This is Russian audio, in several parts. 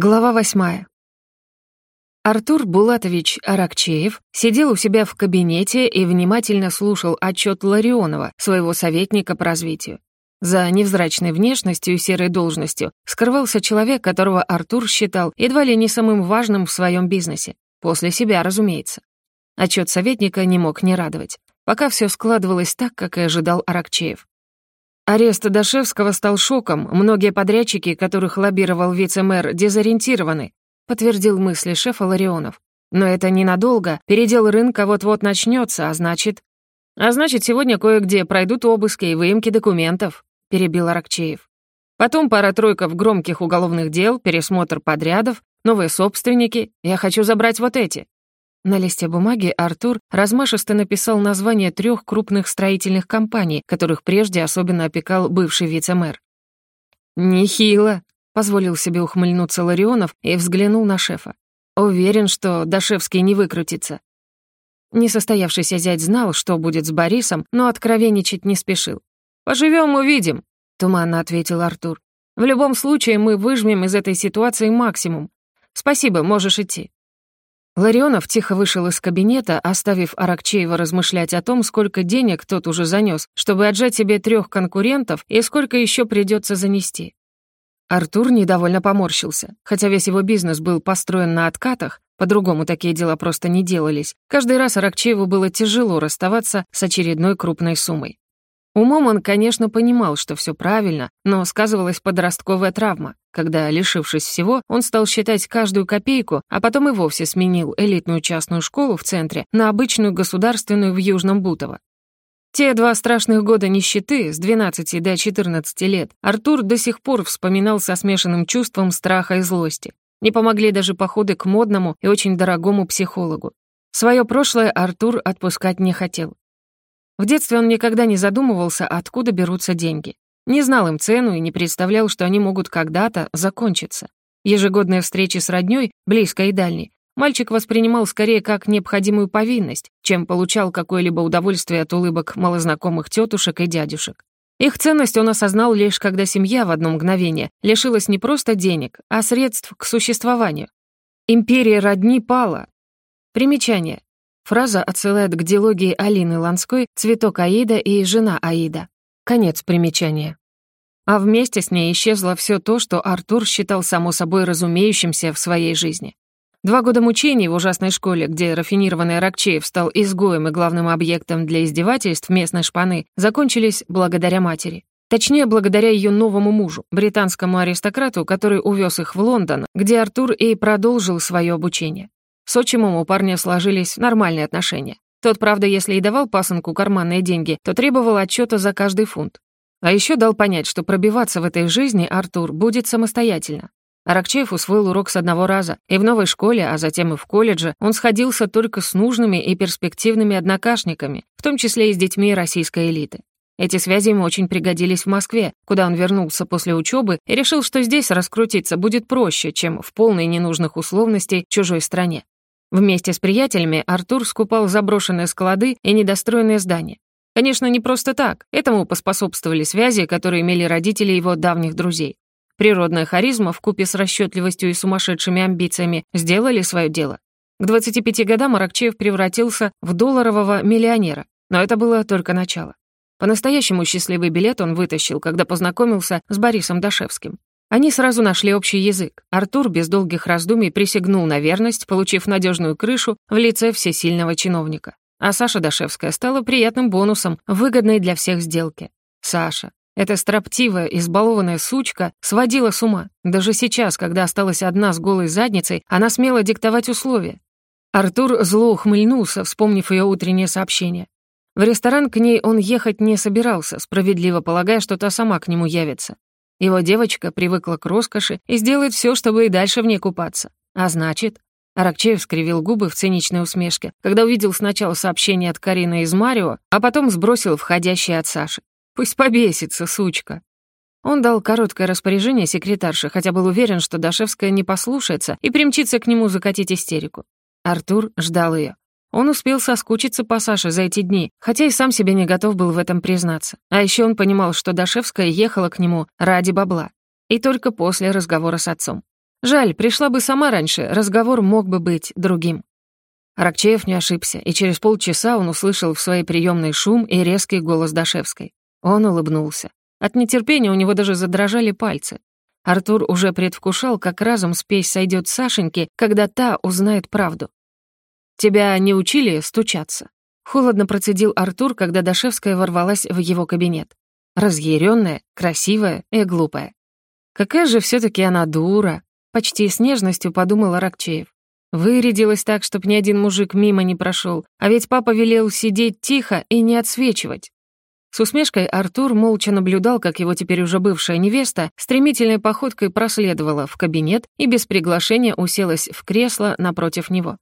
Глава восьмая. Артур Булатович Аракчеев сидел у себя в кабинете и внимательно слушал отчет Ларионова, своего советника по развитию. За невзрачной внешностью и серой должностью скрывался человек, которого Артур считал едва ли не самым важным в своем бизнесе. После себя, разумеется. Отчет советника не мог не радовать, пока все складывалось так, как и ожидал Аракчеев. Арест Дашевского стал шоком. Многие подрядчики, которых лоббировал вице-мэр, дезориентированы, подтвердил мысли шефа Ларионов. Но это ненадолго. Передел рынка вот-вот начнется, а значит... А значит, сегодня кое-где пройдут обыски и выемки документов, перебил Аракчеев. Потом пара-тройка в громких уголовных дел, пересмотр подрядов, новые собственники. Я хочу забрать вот эти. На листе бумаги Артур размашисто написал название трех крупных строительных компаний, которых прежде особенно опекал бывший вице-мэр. «Нехило», — позволил себе ухмыльнуться Ларионов и взглянул на шефа. «Уверен, что Дашевский не выкрутится». Несостоявшийся зять знал, что будет с Борисом, но откровенничать не спешил. «Поживем, увидим», — туманно ответил Артур. «В любом случае мы выжмем из этой ситуации максимум. Спасибо, можешь идти». Ларионов тихо вышел из кабинета, оставив Аракчеева размышлять о том, сколько денег тот уже занес, чтобы отжать себе трех конкурентов и сколько еще придется занести. Артур недовольно поморщился. Хотя весь его бизнес был построен на откатах, по-другому такие дела просто не делались, каждый раз Аракчееву было тяжело расставаться с очередной крупной суммой. Умом он, конечно, понимал, что все правильно, но сказывалась подростковая травма, когда, лишившись всего, он стал считать каждую копейку, а потом и вовсе сменил элитную частную школу в центре на обычную государственную в Южном Бутово. Те два страшных года нищеты, с 12 до 14 лет, Артур до сих пор вспоминал со смешанным чувством страха и злости. Не помогли даже походы к модному и очень дорогому психологу. Своё прошлое Артур отпускать не хотел. В детстве он никогда не задумывался, откуда берутся деньги. Не знал им цену и не представлял, что они могут когда-то закончиться. Ежегодные встречи с роднёй, близкой и дальней, мальчик воспринимал скорее как необходимую повинность, чем получал какое-либо удовольствие от улыбок малознакомых тетушек и дядюшек. Их ценность он осознал лишь когда семья в одно мгновение лишилась не просто денег, а средств к существованию. Империя родни пала. Примечание. Фраза отсылает к дилогии Алины Ланской «Цветок Аида» и «Жена Аида». Конец примечания. А вместе с ней исчезло все то, что Артур считал само собой разумеющимся в своей жизни. Два года мучений в ужасной школе, где рафинированный Рокчеев стал изгоем и главным объектом для издевательств местной шпаны, закончились благодаря матери. Точнее, благодаря ее новому мужу, британскому аристократу, который увез их в Лондон, где Артур и продолжил свое обучение. С отчимом у парня сложились нормальные отношения. Тот, правда, если и давал пасынку карманные деньги, то требовал отчета за каждый фунт. А еще дал понять, что пробиваться в этой жизни Артур будет самостоятельно. Аракчеев усвоил урок с одного раза, и в новой школе, а затем и в колледже, он сходился только с нужными и перспективными однокашниками, в том числе и с детьми российской элиты. Эти связи ему очень пригодились в Москве, куда он вернулся после учебы и решил, что здесь раскрутиться будет проще, чем в полной ненужных условностей чужой стране. Вместе с приятелями Артур скупал заброшенные склады и недостроенные здания. Конечно, не просто так. Этому поспособствовали связи, которые имели родители его давних друзей. Природная харизма вкупе с расчетливостью и сумасшедшими амбициями сделали свое дело. К 25 годам Аракчеев превратился в долларового миллионера, но это было только начало. По-настоящему счастливый билет он вытащил, когда познакомился с Борисом Дашевским. Они сразу нашли общий язык. Артур без долгих раздумий присягнул на верность, получив надежную крышу в лице всесильного чиновника. А Саша Дашевская стала приятным бонусом, выгодной для всех сделки. Саша, эта строптивая, избалованная сучка сводила с ума. Даже сейчас, когда осталась одна с голой задницей, она смела диктовать условия. Артур зло ухмыльнулся, вспомнив ее утреннее сообщение. В ресторан к ней он ехать не собирался, справедливо полагая, что та сама к нему явится. Его девочка привыкла к роскоши и сделает все, чтобы и дальше в ней купаться. А значит... Аракчеев скривил губы в циничной усмешке, когда увидел сначала сообщение от Карины из Марио, а потом сбросил входящее от Саши. «Пусть побесится, сучка». Он дал короткое распоряжение секретарше, хотя был уверен, что Дашевская не послушается и примчится к нему закатить истерику. Артур ждал ее. Он успел соскучиться по Саше за эти дни, хотя и сам себе не готов был в этом признаться. А еще он понимал, что Дашевская ехала к нему ради бабла. И только после разговора с отцом. Жаль, пришла бы сама раньше, разговор мог бы быть другим. Аракчеев не ошибся, и через полчаса он услышал в своей приемной шум и резкий голос Дашевской. Он улыбнулся. От нетерпения у него даже задрожали пальцы. Артур уже предвкушал, как разом спесь сойдет Сашеньке, когда та узнает правду. «Тебя не учили стучаться?» Холодно процедил Артур, когда Дашевская ворвалась в его кабинет. Разъяренная, красивая и глупая. Какая же все таки она дура, почти с нежностью подумал Аракчеев. Вырядилась так, чтоб ни один мужик мимо не прошел, а ведь папа велел сидеть тихо и не отсвечивать. С усмешкой Артур молча наблюдал, как его теперь уже бывшая невеста стремительной походкой проследовала в кабинет и без приглашения уселась в кресло напротив него.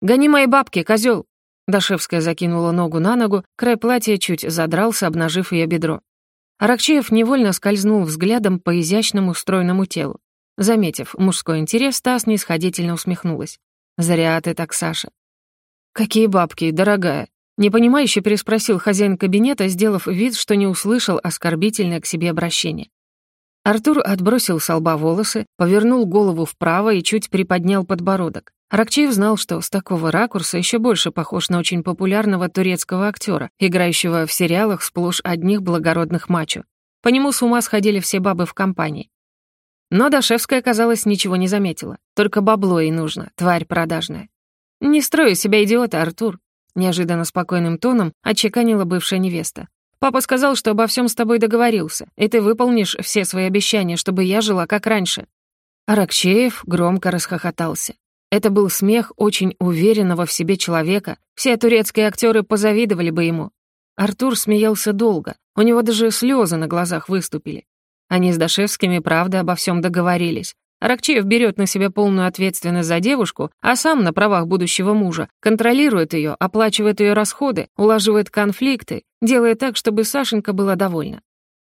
«Гони мои бабки, козел! Дашевская закинула ногу на ногу, край платья чуть задрался, обнажив ее бедро. Аракчеев невольно скользнул взглядом по изящному стройному телу. Заметив мужской интерес, та снисходительно усмехнулась. «Зря ты так, Саша». «Какие бабки, дорогая?» Непонимающе переспросил хозяин кабинета, сделав вид, что не услышал оскорбительное к себе обращение. Артур отбросил с лба волосы, повернул голову вправо и чуть приподнял подбородок. Аракчеев знал, что с такого ракурса еще больше похож на очень популярного турецкого актера, играющего в сериалах сплошь одних благородных мачо. По нему с ума сходили все бабы в компании. Но Дашевская, казалось, ничего не заметила. Только бабло ей нужно, тварь продажная. «Не строю себя идиота, Артур», — неожиданно спокойным тоном отчеканила бывшая невеста. «Папа сказал, что обо всем с тобой договорился, и ты выполнишь все свои обещания, чтобы я жила как раньше». Аракчеев громко расхохотался. Это был смех очень уверенного в себе человека, все турецкие актеры позавидовали бы ему. Артур смеялся долго, у него даже слезы на глазах выступили. Они с Дашевскими, правда, обо всем договорились. Аракчеев берет на себя полную ответственность за девушку, а сам на правах будущего мужа контролирует ее, оплачивает ее расходы, улаживает конфликты, делает так, чтобы Сашенька была довольна.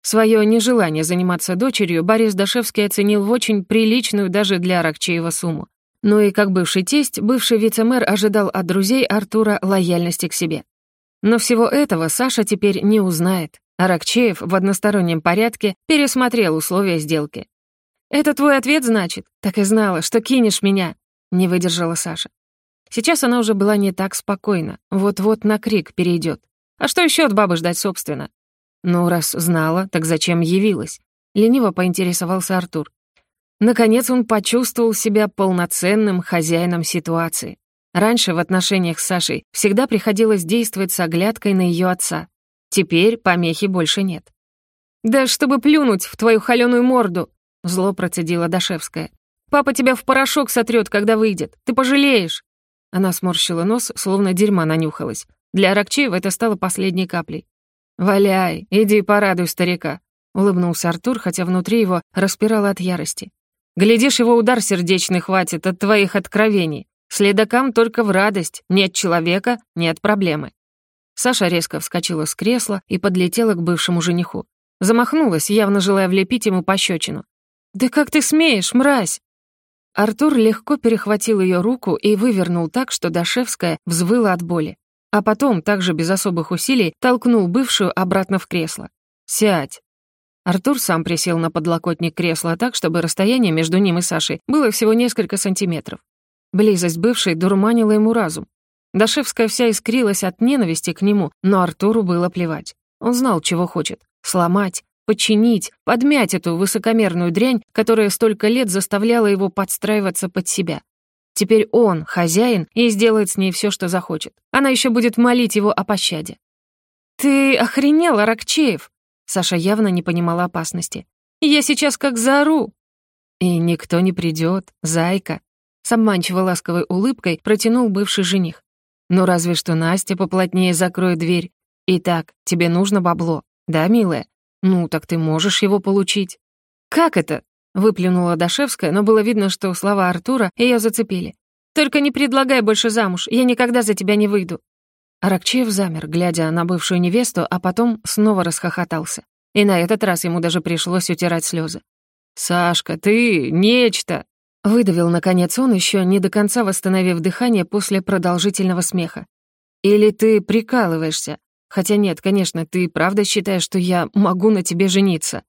Свое нежелание заниматься дочерью Борис Дашевский оценил в очень приличную даже для Аракчеева сумму. Ну и как бывший тесть, бывший вице-мэр ожидал от друзей Артура лояльности к себе. Но всего этого Саша теперь не узнает. Аракчеев в одностороннем порядке пересмотрел условия сделки. «Это твой ответ, значит? Так и знала, что кинешь меня!» — не выдержала Саша. Сейчас она уже была не так спокойна, вот-вот на крик перейдет. А что еще от бабы ждать, собственно? Ну, раз знала, так зачем явилась? Лениво поинтересовался Артур. Наконец он почувствовал себя полноценным хозяином ситуации. Раньше в отношениях с Сашей всегда приходилось действовать с оглядкой на ее отца. Теперь помехи больше нет. «Да чтобы плюнуть в твою холёную морду!» — зло процедила Дашевская. «Папа тебя в порошок сотрет, когда выйдет. Ты пожалеешь!» Она сморщила нос, словно дерьма нанюхалась. Для Аракчеева это стало последней каплей. «Валяй, иди порадуй старика», — улыбнулся Артур, хотя внутри его распирало от ярости. «Глядишь, его удар сердечный хватит от твоих откровений. Следакам только в радость, нет человека, нет проблемы». Саша резко вскочила с кресла и подлетела к бывшему жениху. Замахнулась, явно желая влепить ему пощечину. «Да как ты смеешь, мразь!» Артур легко перехватил ее руку и вывернул так, что Дашевская взвыла от боли. А потом, также без особых усилий, толкнул бывшую обратно в кресло. «Сядь!» Артур сам присел на подлокотник кресла так, чтобы расстояние между ним и Сашей было всего несколько сантиметров. Близость бывшей дурманила ему разум. Дашевская вся искрилась от ненависти к нему, но Артуру было плевать. Он знал, чего хочет — сломать, подчинить, подмять эту высокомерную дрянь, которая столько лет заставляла его подстраиваться под себя. Теперь он хозяин и сделает с ней все, что захочет. Она еще будет молить его о пощаде. «Ты охренел, Аракчеев!» Саша явно не понимала опасности. «Я сейчас как заору!» «И никто не придет, зайка!» С обманчиво ласковой улыбкой протянул бывший жених. Ну разве что Настя поплотнее закроет дверь. Итак, тебе нужно бабло, да, милая? Ну, так ты можешь его получить. Как это? Выплюнула Дашевская, но было видно, что слова Артура ее зацепили. «Только не предлагай больше замуж, я никогда за тебя не выйду». Аракчеев замер, глядя на бывшую невесту, а потом снова расхохотался. И на этот раз ему даже пришлось утирать слезы. «Сашка, ты нечто!» Выдавил, наконец, он, еще не до конца восстановив дыхание после продолжительного смеха. «Или ты прикалываешься? Хотя нет, конечно, ты правда считаешь, что я могу на тебе жениться?»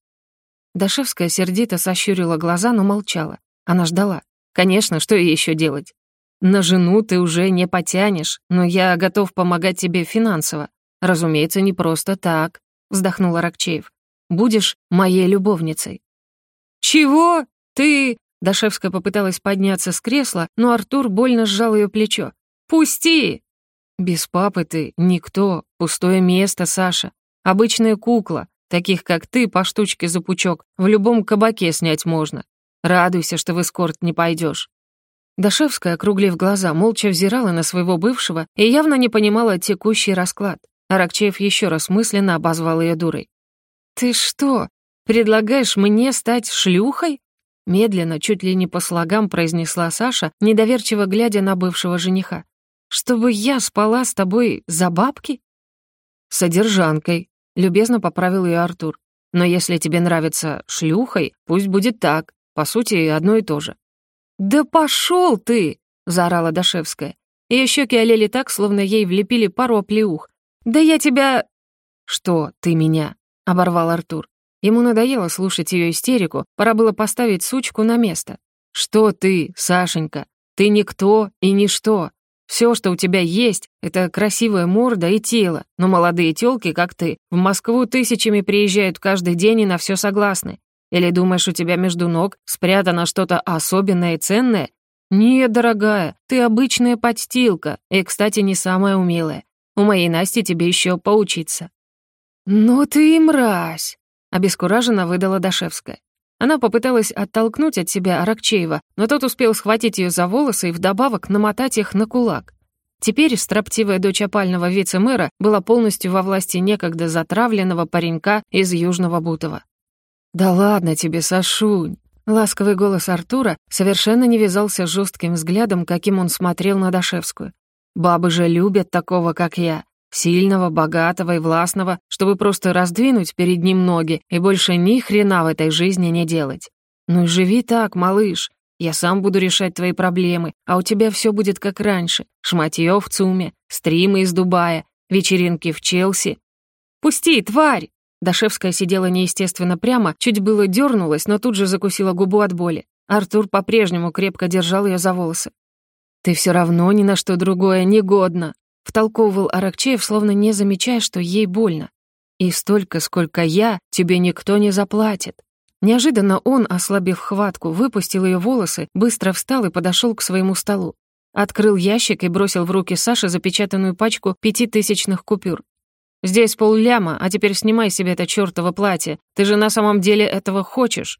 Дашевская сердито сощурила глаза, но молчала. Она ждала. Конечно, что ей еще делать? На жену ты уже не потянешь, но я готов помогать тебе финансово. Разумеется, не просто так, вздохнул Аракчеев. Будешь моей любовницей. Чего? Ты... Дашевская попыталась подняться с кресла, но Артур больно сжал ее плечо. «Пусти!» «Без папы ты никто, пустое место, Саша. Обычная кукла, таких как ты по штучке за пучок в любом кабаке снять можно. Радуйся, что в эскорт не пойдешь. Дашевская, округлив глаза, молча взирала на своего бывшего и явно не понимала текущий расклад. Аракчеев еще раз мысленно обозвал ее дурой. «Ты что, предлагаешь мне стать шлюхой?» Медленно, чуть ли не по слогам произнесла Саша, недоверчиво глядя на бывшего жениха. «Чтобы я спала с тобой за бабки?» «Содержанкой», — любезно поправил ее Артур. «Но если тебе нравится шлюхой, пусть будет так. По сути, одно и то же». «Да пошел ты!» — заорала Дашевская. Ее щеки олели так, словно ей влепили пару оплеух. «Да я тебя...» «Что ты меня?» — оборвал Артур. Ему надоело слушать ее истерику, пора было поставить сучку на место. «Что ты, Сашенька? Ты никто и ничто. Все, что у тебя есть, это красивая морда и тело, но молодые тёлки, как ты, в Москву тысячами приезжают каждый день и на все согласны. Или думаешь, у тебя между ног спрятано что-то особенное и ценное? Нет, дорогая, ты обычная подстилка, и, кстати, не самая умелая. У моей Насти тебе еще поучиться». «Ну ты и мразь!» — обескураженно выдала Дашевская. Она попыталась оттолкнуть от себя Аракчеева, но тот успел схватить ее за волосы и вдобавок намотать их на кулак. Теперь строптивая дочь опального вице-мэра была полностью во власти некогда затравленного паренька из Южного Бутова. «Да ладно тебе, Сашунь!» Ласковый голос Артура совершенно не вязался с жестким взглядом, каким он смотрел на Дашевскую. «Бабы же любят такого, как я, сильного, богатого и властного, чтобы просто раздвинуть перед ним ноги и больше ни хрена в этой жизни не делать. Ну и живи так, малыш. Я сам буду решать твои проблемы, а у тебя все будет как раньше. Шматьё в ЦУМе, стримы из Дубая, вечеринки в Челси. «Пусти, тварь!» Дашевская сидела неестественно прямо, чуть было дернулась, но тут же закусила губу от боли. Артур по-прежнему крепко держал ее за волосы. «Ты все равно ни на что другое не годна», — втолковывал Аракчеев, словно не замечая, что ей больно. «И столько, сколько я, тебе никто не заплатит». Неожиданно он, ослабив хватку, выпустил ее волосы, быстро встал и подошел к своему столу. Открыл ящик и бросил в руки Саши запечатанную пачку пятитысячных купюр. «Здесь полляма, а теперь снимай себе это чёртово платье. Ты же на самом деле этого хочешь».